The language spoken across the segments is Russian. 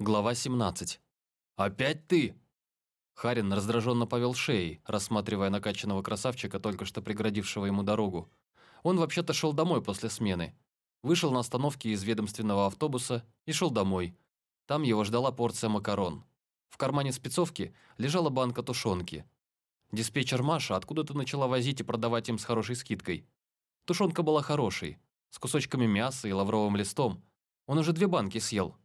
Глава 17. «Опять ты?» Харин раздраженно повел шеей, рассматривая накачанного красавчика, только что преградившего ему дорогу. Он вообще-то шел домой после смены. Вышел на остановке из ведомственного автобуса и шел домой. Там его ждала порция макарон. В кармане спецовки лежала банка тушенки. Диспетчер Маша откуда-то начала возить и продавать им с хорошей скидкой. Тушенка была хорошей, с кусочками мяса и лавровым листом. Он уже две банки съел.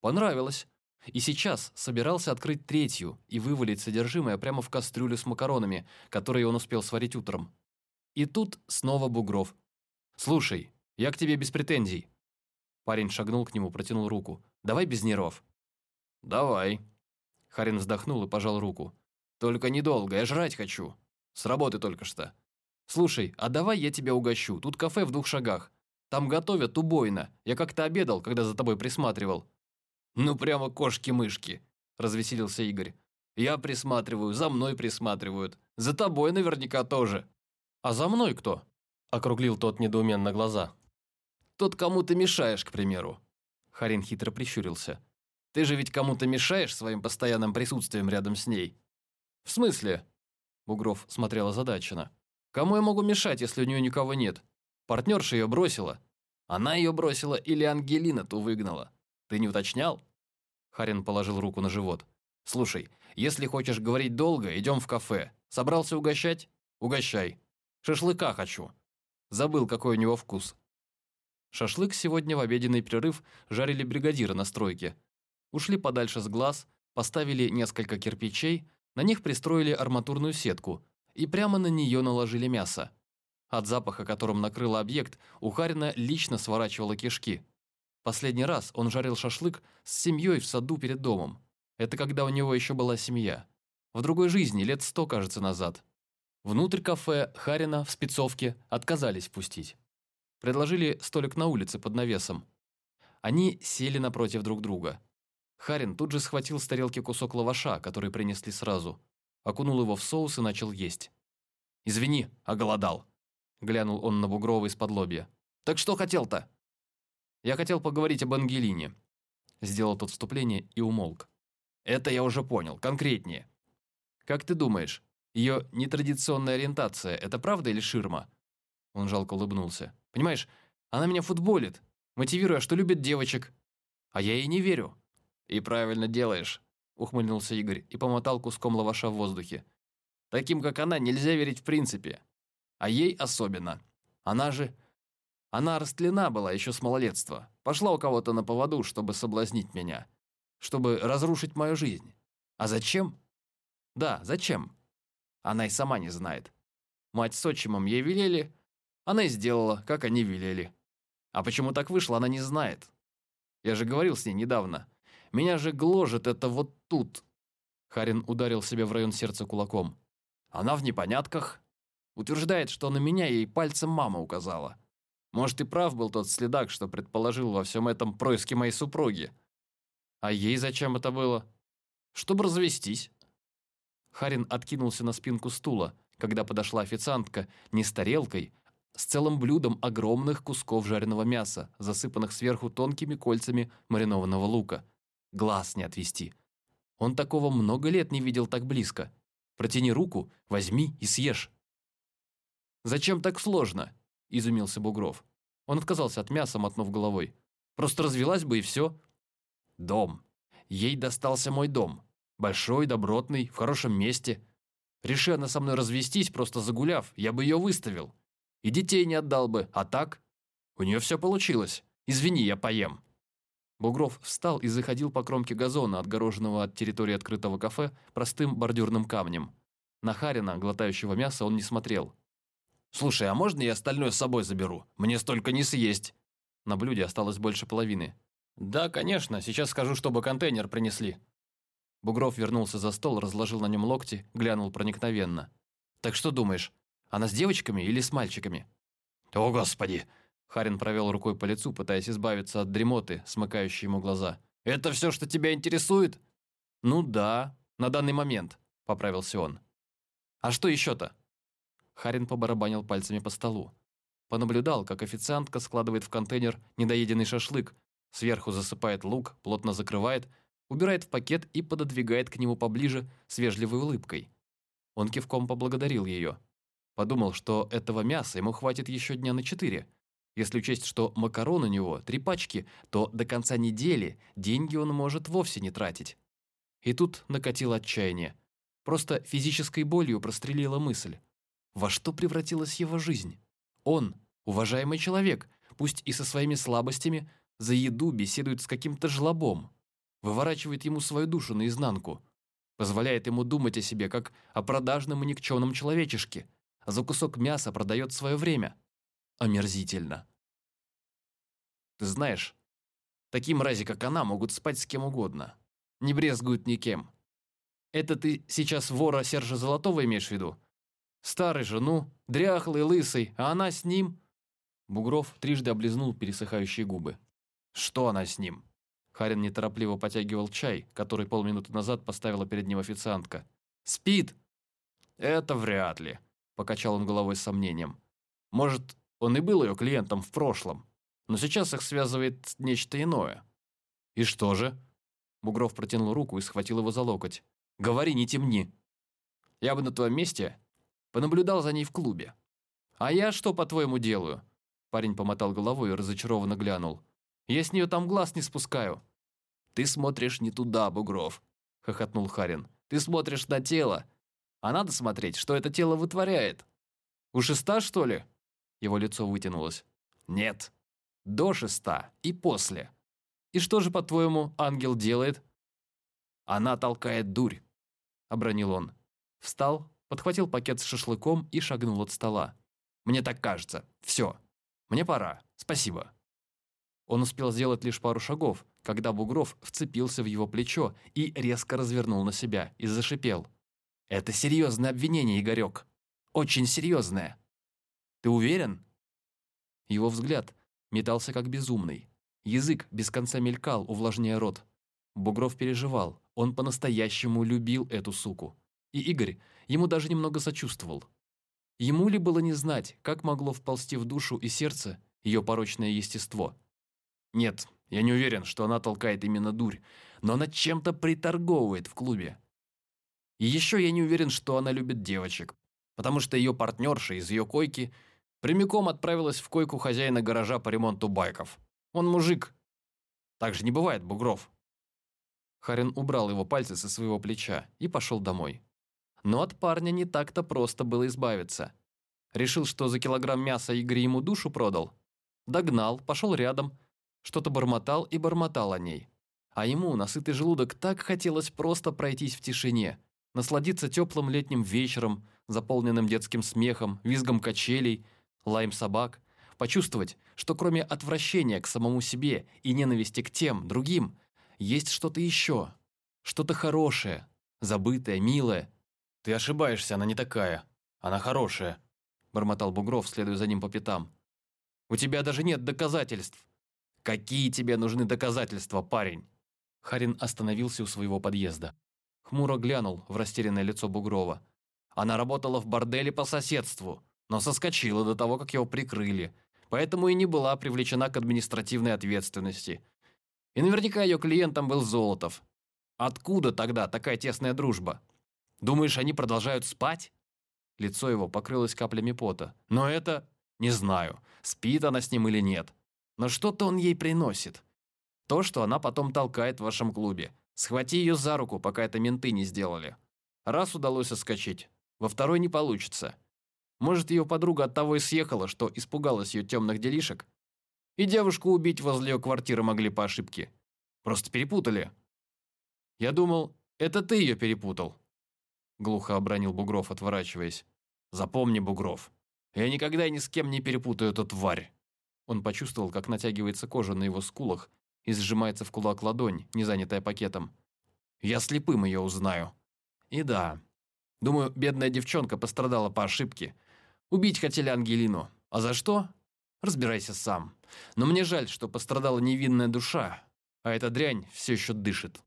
Понравилось. И сейчас собирался открыть третью и вывалить содержимое прямо в кастрюлю с макаронами, которые он успел сварить утром. И тут снова Бугров. «Слушай, я к тебе без претензий». Парень шагнул к нему, протянул руку. «Давай без нервов». «Давай». Харин вздохнул и пожал руку. «Только недолго, я жрать хочу. С работы только что. Слушай, а давай я тебя угощу, тут кафе в двух шагах. Там готовят убойно, я как-то обедал, когда за тобой присматривал». «Ну прямо кошки-мышки», – развеселился Игорь. «Я присматриваю, за мной присматривают. За тобой наверняка тоже». «А за мной кто?» – округлил тот недоуменно глаза. «Тот, кому ты мешаешь, к примеру». Харин хитро прищурился. «Ты же ведь кому-то мешаешь своим постоянным присутствием рядом с ней». «В смысле?» Бугров смотрел озадаченно. «Кому я могу мешать, если у нее никого нет? Партнерша ее бросила. Она ее бросила или Ангелина ту выгнала. Ты не уточнял?» Харин положил руку на живот. «Слушай, если хочешь говорить долго, идем в кафе. Собрался угощать? Угощай. Шашлыка хочу. Забыл, какой у него вкус». Шашлык сегодня в обеденный перерыв жарили бригадира на стройке. Ушли подальше с глаз, поставили несколько кирпичей, на них пристроили арматурную сетку и прямо на нее наложили мясо. От запаха, которым накрыло объект, у Харина лично сворачивало кишки. Последний раз он жарил шашлык с семьей в саду перед домом. Это когда у него еще была семья. В другой жизни, лет сто, кажется, назад. Внутрь кафе Харина в спецовке отказались пустить. Предложили столик на улице под навесом. Они сели напротив друг друга. Харин тут же схватил с тарелки кусок лаваша, который принесли сразу. Окунул его в соус и начал есть. «Извини, оголодал», — глянул он на Бугрова из-под лобья. «Так что хотел-то?» Я хотел поговорить об Ангелине. Сделал тот вступление и умолк. Это я уже понял, конкретнее. Как ты думаешь, ее нетрадиционная ориентация – это правда или ширма? Он жалко улыбнулся. Понимаешь, она меня футболит, мотивируя, что любит девочек. А я ей не верю. И правильно делаешь, ухмыльнулся Игорь и помотал куском лаваша в воздухе. Таким, как она, нельзя верить в принципе. А ей особенно. Она же она растлена была еще с малолетства. Пошла у кого-то на поводу, чтобы соблазнить меня. Чтобы разрушить мою жизнь. А зачем? Да, зачем? Она и сама не знает. Мать с отчимом ей велели, она и сделала, как они велели. А почему так вышло, она не знает. Я же говорил с ней недавно. Меня же гложет это вот тут. Харин ударил себе в район сердца кулаком. Она в непонятках. Утверждает, что на меня ей пальцем мама указала. Может, и прав был тот следак, что предположил во всем этом происки моей супруги. А ей зачем это было? Чтобы развестись. Харин откинулся на спинку стула, когда подошла официантка не с тарелкой, с целым блюдом огромных кусков жареного мяса, засыпанных сверху тонкими кольцами маринованного лука. Глаз не отвести. Он такого много лет не видел так близко. Протяни руку, возьми и съешь. «Зачем так сложно?» – изумился Бугров. Он отказался от мяса, мотнув головой. «Просто развелась бы и все». «Дом. Ей достался мой дом. Большой, добротный, в хорошем месте. Реши она со мной развестись, просто загуляв, я бы ее выставил. И детей не отдал бы, а так? У нее все получилось. Извини, я поем». Бугров встал и заходил по кромке газона, отгороженного от территории открытого кафе, простым бордюрным камнем. На Харина, глотающего мясо, он не смотрел. «Слушай, а можно я остальное с собой заберу? Мне столько не съесть!» На блюде осталось больше половины. «Да, конечно, сейчас скажу, чтобы контейнер принесли». Бугров вернулся за стол, разложил на нем локти, глянул проникновенно. «Так что думаешь, она с девочками или с мальчиками?» «О, Господи!» Харин провел рукой по лицу, пытаясь избавиться от дремоты, смыкающей ему глаза. «Это все, что тебя интересует?» «Ну да, на данный момент», — поправился он. «А что еще-то?» Харин побарабанил пальцами по столу. Понаблюдал, как официантка складывает в контейнер недоеденный шашлык, сверху засыпает лук, плотно закрывает, убирает в пакет и пододвигает к нему поближе с вежливой улыбкой. Он кивком поблагодарил ее. Подумал, что этого мяса ему хватит еще дня на четыре. Если учесть, что макарон у него три пачки, то до конца недели деньги он может вовсе не тратить. И тут накатило отчаяние. Просто физической болью прострелила мысль. Во что превратилась его жизнь? Он, уважаемый человек, пусть и со своими слабостями, за еду беседует с каким-то жлобом, выворачивает ему свою душу наизнанку, позволяет ему думать о себе, как о продажном и никчемном человечешке, а за кусок мяса продает свое время. Омерзительно. Ты знаешь, такие мрази, как она, могут спать с кем угодно. Не брезгуют никем. Это ты сейчас вора Сержа Золотого имеешь в виду? Старый же, ну, дряхлый, лысый, а она с ним? Бугров трижды облизнул пересыхающие губы. Что она с ним? Харин неторопливо потягивал чай, который полминуты назад поставила перед ним официантка. «Спит!» «Это вряд ли», – покачал он головой с сомнением. «Может, он и был ее клиентом в прошлом, но сейчас их связывает нечто иное». «И что же?» Бугров протянул руку и схватил его за локоть. «Говори, не темни. Я бы на твоем месте понаблюдал за ней в клубе. А я что, по-твоему, делаю?» Парень помотал головой и разочарованно глянул. «Я с нее там глаз не спускаю». «Ты смотришь не туда, Бугров», — хохотнул Харин. «Ты смотришь на тело. А надо смотреть, что это тело вытворяет. У шеста, что ли?» Его лицо вытянулось. «Нет. До шеста и после. И что же, по-твоему, ангел делает?» «Она толкает дурь», — обронил он. Встал, подхватил пакет с шашлыком и шагнул от стола. «Мне так кажется. Все. Мне пора. Спасибо». Он успел сделать лишь пару шагов, когда Бугров вцепился в его плечо и резко развернул на себя и зашипел. «Это серьезное обвинение, Игорек. Очень серьезное. Ты уверен?» Его взгляд метался как безумный. Язык без конца мелькал, увлажняя рот. Бугров переживал, он по-настоящему любил эту суку. И Игорь ему даже немного сочувствовал. Ему ли было не знать, как могло вползти в душу и сердце ее порочное естество? Нет, я не уверен, что она толкает именно дурь, но она чем-то приторговывает в клубе. И еще я не уверен, что она любит девочек, потому что ее партнерша из ее койки прямиком отправилась в койку хозяина гаража по ремонту байков. Он мужик. Так же не бывает, Бугров. Харин убрал его пальцы со своего плеча и пошел домой. Но от парня не так-то просто было избавиться. Решил, что за килограмм мяса Игорь ему душу продал. Догнал, пошел рядом, что-то бормотал и бормотал о ней. А ему, насытый желудок, так хотелось просто пройтись в тишине, насладиться теплым летним вечером, заполненным детским смехом, визгом качелей, лаем собак, почувствовать, что кроме отвращения к самому себе и ненависти к тем, другим, есть что-то еще, что-то хорошее, забытое, милое. «Ты ошибаешься, она не такая. Она хорошая», – бормотал Бугров, следуя за ним по пятам. «У тебя даже нет доказательств. «Какие тебе нужны доказательства, парень?» Харин остановился у своего подъезда. Хмуро глянул в растерянное лицо Бугрова. Она работала в борделе по соседству, но соскочила до того, как его прикрыли, поэтому и не была привлечена к административной ответственности. И наверняка ее клиентом был Золотов. Откуда тогда такая тесная дружба? Думаешь, они продолжают спать? Лицо его покрылось каплями пота. Но это... Не знаю, спит она с ним или нет. Но что-то он ей приносит. То, что она потом толкает в вашем клубе. Схвати ее за руку, пока это менты не сделали. Раз удалось отскочить, во второй не получится. Может, ее подруга от того и съехала, что испугалась ее темных делишек? И девушку убить возле ее квартиры могли по ошибке. Просто перепутали. Я думал, это ты ее перепутал. Глухо обронил Бугров, отворачиваясь. Запомни, Бугров, я никогда ни с кем не перепутаю эту тварь. Он почувствовал, как натягивается кожа на его скулах и сжимается в кулак ладонь, не занятая пакетом. «Я слепым ее узнаю». И да, думаю, бедная девчонка пострадала по ошибке. Убить хотели Ангелину. А за что? Разбирайся сам. Но мне жаль, что пострадала невинная душа, а эта дрянь все еще дышит.